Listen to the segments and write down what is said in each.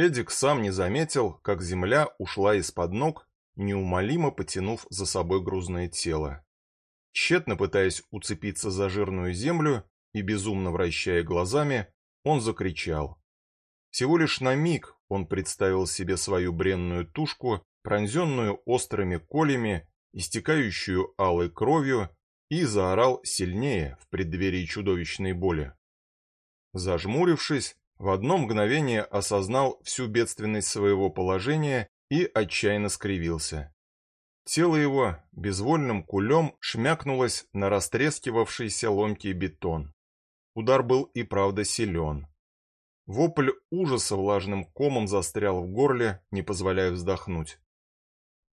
Эдик сам не заметил, как земля ушла из-под ног, неумолимо потянув за собой грузное тело. Тщетно пытаясь уцепиться за жирную землю и безумно вращая глазами, он закричал. Всего лишь на миг он представил себе свою бренную тушку, пронзенную острыми колями, истекающую алой кровью, и заорал сильнее в преддверии чудовищной боли. Зажмурившись, в одно мгновение осознал всю бедственность своего положения и отчаянно скривился. Тело его безвольным кулем шмякнулось на растрескивавшийся ломкий бетон. Удар был и правда силен. Вопль ужаса влажным комом застрял в горле, не позволяя вздохнуть.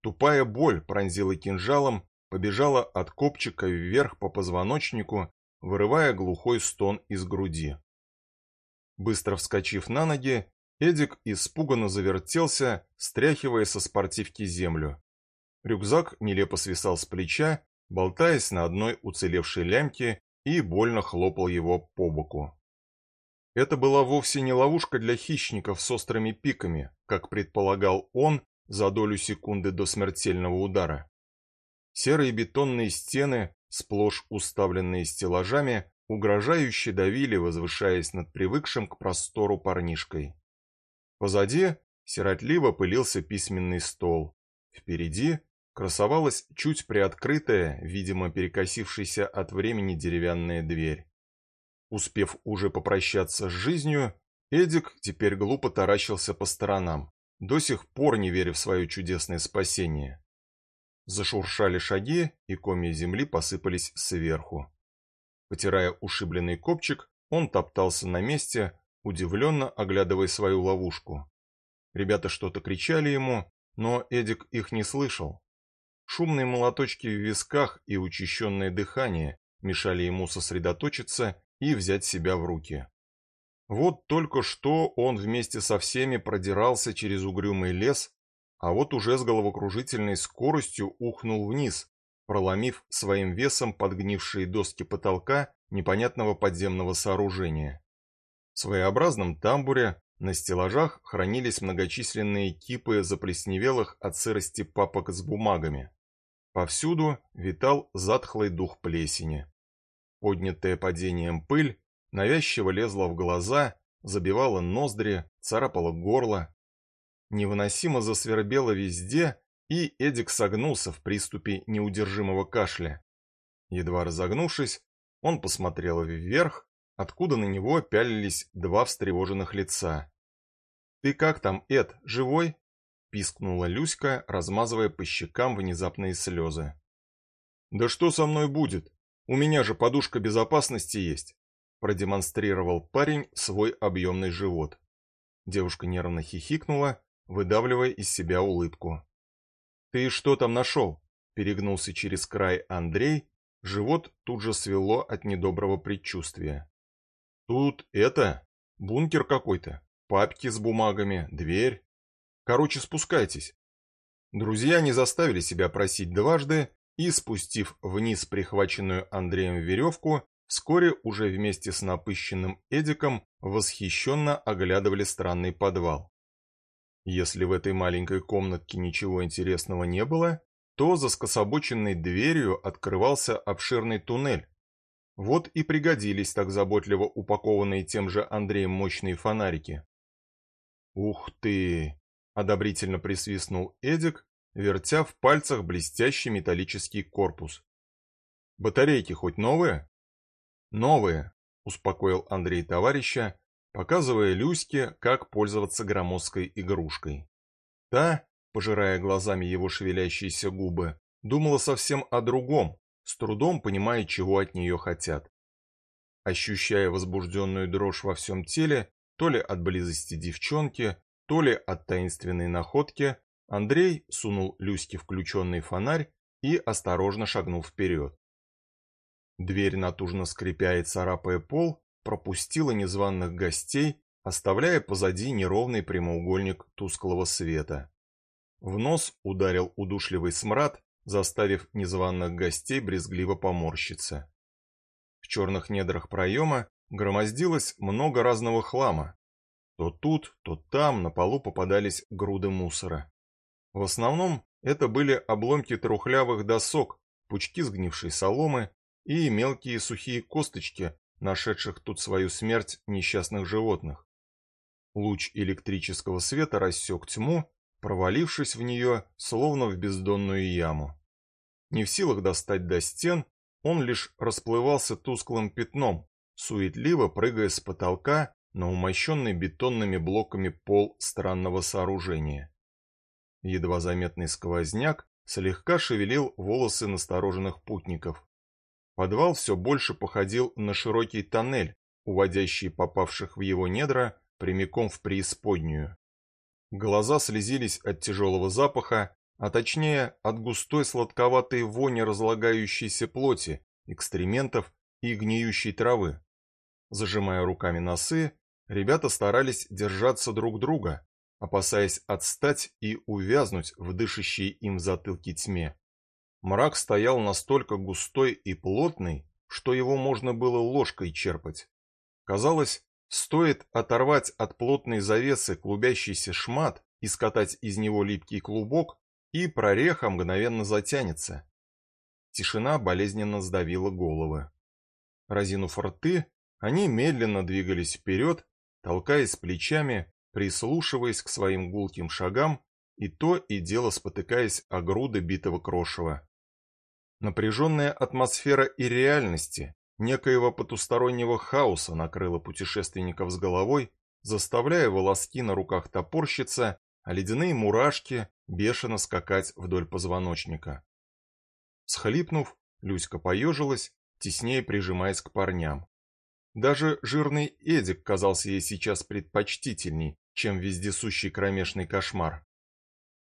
Тупая боль пронзила кинжалом, побежала от копчика вверх по позвоночнику, вырывая глухой стон из груди. Быстро вскочив на ноги, Эдик испуганно завертелся, стряхивая со спортивки землю. Рюкзак нелепо свисал с плеча, болтаясь на одной уцелевшей лямке и больно хлопал его по боку. Это была вовсе не ловушка для хищников с острыми пиками, как предполагал он за долю секунды до смертельного удара. Серые бетонные стены, сплошь уставленные стеллажами, угрожающе давили, возвышаясь над привыкшим к простору парнишкой. Позади сиротливо пылился письменный стол. Впереди красовалась чуть приоткрытая, видимо, перекосившаяся от времени деревянная дверь. Успев уже попрощаться с жизнью, Эдик теперь глупо таращился по сторонам, до сих пор не веря в свое чудесное спасение. Зашуршали шаги, и комья земли посыпались сверху. Потирая ушибленный копчик, он топтался на месте, удивленно оглядывая свою ловушку. Ребята что-то кричали ему, но Эдик их не слышал. Шумные молоточки в висках и учащенное дыхание мешали ему сосредоточиться и взять себя в руки. Вот только что он вместе со всеми продирался через угрюмый лес, а вот уже с головокружительной скоростью ухнул вниз, проломив своим весом подгнившие доски потолка непонятного подземного сооружения. В своеобразном тамбуре на стеллажах хранились многочисленные кипы заплесневелых от сырости папок с бумагами. Повсюду витал затхлый дух плесени. Поднятая падением пыль навязчиво лезла в глаза, забивала ноздри, царапала горло. Невыносимо засвербело везде, и Эдик согнулся в приступе неудержимого кашля. Едва разогнувшись, он посмотрел вверх, откуда на него пялились два встревоженных лица. «Ты как там, Эд, живой?» — пискнула Люська, размазывая по щекам внезапные слезы. «Да что со мной будет? У меня же подушка безопасности есть!» — продемонстрировал парень свой объемный живот. Девушка нервно хихикнула, выдавливая из себя улыбку. «Ты что там нашел?» — перегнулся через край Андрей, живот тут же свело от недоброго предчувствия. «Тут это, бункер какой-то, папки с бумагами, дверь. Короче, спускайтесь». Друзья не заставили себя просить дважды и, спустив вниз прихваченную Андреем веревку, вскоре уже вместе с напыщенным Эдиком восхищенно оглядывали странный подвал. Если в этой маленькой комнатке ничего интересного не было, то за скособоченной дверью открывался обширный туннель. Вот и пригодились так заботливо упакованные тем же Андреем мощные фонарики. «Ух ты!» — одобрительно присвистнул Эдик, вертя в пальцах блестящий металлический корпус. «Батарейки хоть новые?» «Новые», — успокоил Андрей товарища, показывая Люське, как пользоваться громоздкой игрушкой. Та, пожирая глазами его шевелящиеся губы, думала совсем о другом, с трудом понимая, чего от нее хотят. Ощущая возбужденную дрожь во всем теле, то ли от близости девчонки, то ли от таинственной находки, Андрей сунул Люське включенный фонарь и осторожно шагнул вперед. Дверь, натужно скрипя и царапая пол, пропустила незваных гостей, оставляя позади неровный прямоугольник тусклого света. В нос ударил удушливый смрад, заставив незваных гостей брезгливо поморщиться. В черных недрах проема громоздилось много разного хлама. То тут, то там на полу попадались груды мусора. В основном это были обломки трухлявых досок, пучки сгнившей соломы и мелкие сухие косточки, нашедших тут свою смерть несчастных животных. Луч электрического света рассек тьму, провалившись в нее, словно в бездонную яму. Не в силах достать до стен, он лишь расплывался тусклым пятном, суетливо прыгая с потолка на умощенный бетонными блоками пол странного сооружения. Едва заметный сквозняк слегка шевелил волосы настороженных путников. Подвал все больше походил на широкий тоннель, уводящий попавших в его недра прямиком в преисподнюю. Глаза слезились от тяжелого запаха, а точнее от густой сладковатой вони разлагающейся плоти, экстрементов и гниющей травы. Зажимая руками носы, ребята старались держаться друг друга, опасаясь отстать и увязнуть в дышащей им затылке тьме. Мрак стоял настолько густой и плотный, что его можно было ложкой черпать. Казалось, стоит оторвать от плотной завесы клубящийся шмат и скатать из него липкий клубок, и прореха мгновенно затянется. Тишина болезненно сдавила головы. Разинув рты, они медленно двигались вперед, толкаясь плечами, прислушиваясь к своим гулким шагам и то и дело спотыкаясь о груды битого крошева. Напряженная атмосфера и реальности, некоего потустороннего хаоса накрыла путешественников с головой, заставляя волоски на руках топорщиться, а ледяные мурашки бешено скакать вдоль позвоночника. Схлипнув, Люська поежилась, теснее прижимаясь к парням. Даже жирный Эдик казался ей сейчас предпочтительней, чем вездесущий кромешный кошмар.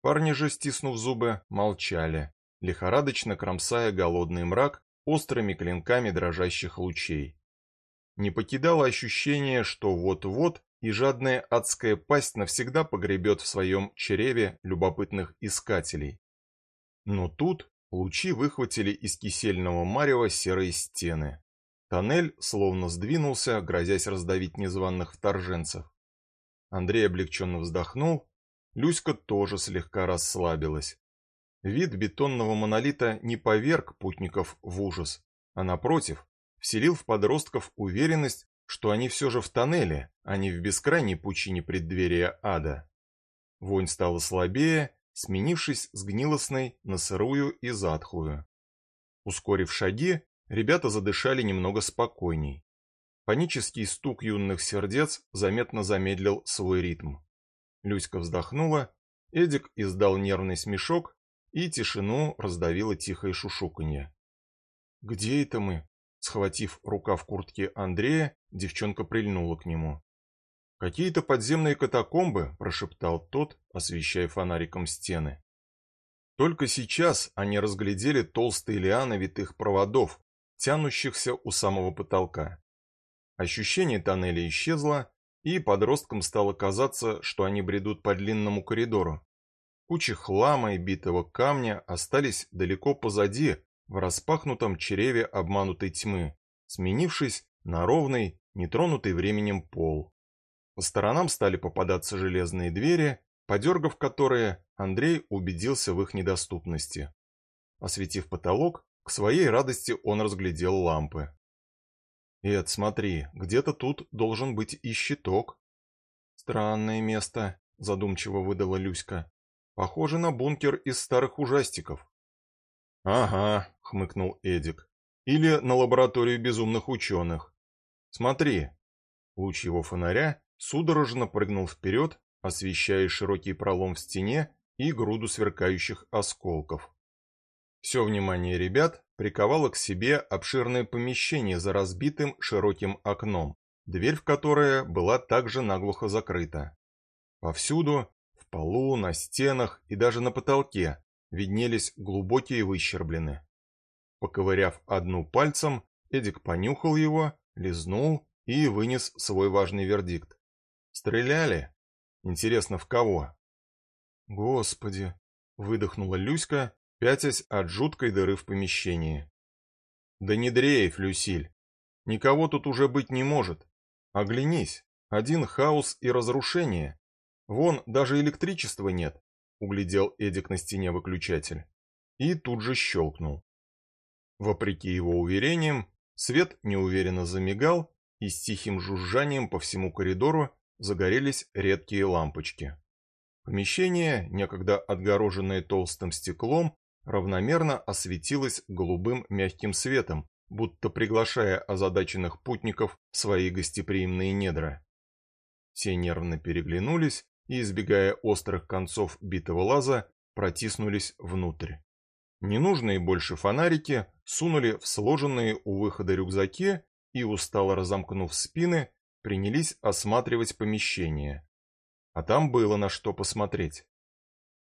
Парни же, стиснув зубы, молчали лихорадочно кромсая голодный мрак острыми клинками дрожащих лучей. Не покидало ощущение, что вот-вот и жадная адская пасть навсегда погребет в своем чреве любопытных искателей. Но тут лучи выхватили из кисельного марева серые стены. Тоннель словно сдвинулся, грозясь раздавить незваных вторженцев. Андрей облегченно вздохнул, Люська тоже слегка расслабилась. Вид бетонного монолита не поверг путников в ужас, а напротив, вселил в подростков уверенность, что они все же в тоннеле, а не в бескрайней пучине преддверия ада. Вонь стала слабее, сменившись с гнилостной на сырую и затхлую. Ускорив шаги, ребята задышали немного спокойней. Панический стук юных сердец заметно замедлил свой ритм. Люська вздохнула, Эдик издал нервный смешок и тишину раздавило тихое шушуканье. «Где это мы?» Схватив рукав куртки Андрея, девчонка прильнула к нему. «Какие-то подземные катакомбы», – прошептал тот, освещая фонариком стены. Только сейчас они разглядели толстые лианы витых проводов, тянущихся у самого потолка. Ощущение тоннеля исчезло, и подросткам стало казаться, что они бредут по длинному коридору. Кучи хлама и битого камня остались далеко позади, в распахнутом чреве обманутой тьмы, сменившись на ровный, нетронутый временем пол. По сторонам стали попадаться железные двери, подергав которые, Андрей убедился в их недоступности. Осветив потолок, к своей радости он разглядел лампы. «Эд, смотри, где-то тут должен быть и щиток». «Странное место», — задумчиво выдала Люська. Похоже на бункер из старых ужастиков. Ага, хмыкнул Эдик. Или на лабораторию безумных ученых. Смотри. Луч его фонаря судорожно прыгнул вперед, освещая широкий пролом в стене и груду сверкающих осколков. Все внимание ребят приковало к себе обширное помещение за разбитым широким окном, дверь в которое была также наглухо закрыта. Повсюду полу, на стенах и даже на потолке виднелись глубокие выщерблены. Поковыряв одну пальцем, Эдик понюхал его, лизнул и вынес свой важный вердикт. Стреляли? Интересно, в кого? Господи, выдохнула Люська, пятясь от жуткой дыры в помещении. Да не дрейф, Люсиль. Никого тут уже быть не может. Оглянись, один хаос и разрушение. Вон, даже электричества нет, углядел Эдик на стене выключатель. И тут же щелкнул. Вопреки его уверениям, свет неуверенно замигал, и с тихим жужжанием по всему коридору загорелись редкие лампочки. Помещение, некогда отгороженное толстым стеклом, равномерно осветилось голубым мягким светом, будто приглашая озадаченных путников в свои гостеприимные недра. Все нервно переглянулись и, избегая острых концов битого лаза, протиснулись внутрь. Ненужные больше фонарики сунули в сложенные у выхода рюкзаки и, устало разомкнув спины, принялись осматривать помещение. А там было на что посмотреть.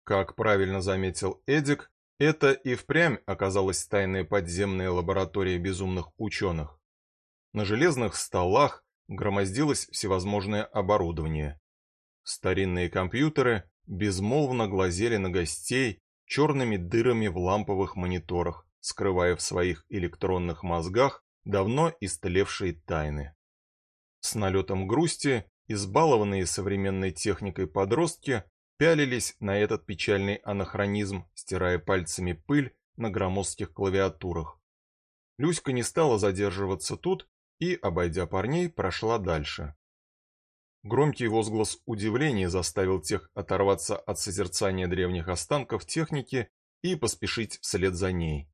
Как правильно заметил Эдик, это и впрямь оказалась тайная подземная лаборатория безумных ученых. На железных столах громоздилось всевозможное оборудование. Старинные компьютеры безмолвно глазели на гостей черными дырами в ламповых мониторах, скрывая в своих электронных мозгах давно истлевшие тайны. С налетом грусти избалованные современной техникой подростки пялились на этот печальный анахронизм, стирая пальцами пыль на громоздких клавиатурах. Люська не стала задерживаться тут и, обойдя парней, прошла дальше. Громкий возглас удивления заставил тех оторваться от созерцания древних останков техники и поспешить вслед за ней.